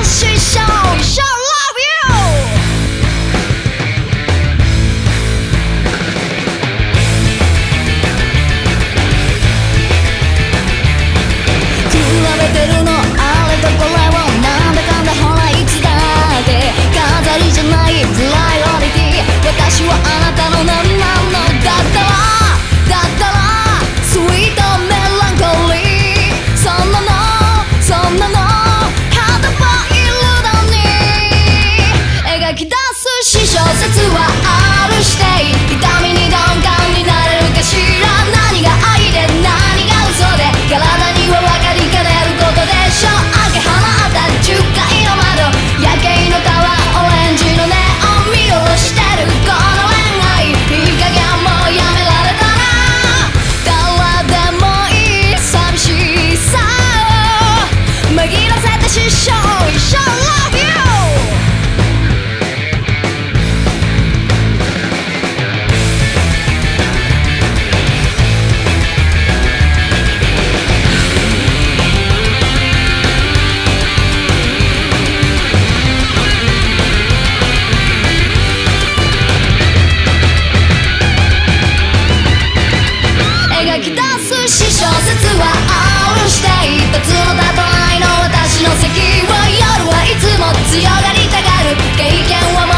I'll 在的是手与手 love you。説はあおして一発の立たないの私の席は夜はいつも強がりたがる経験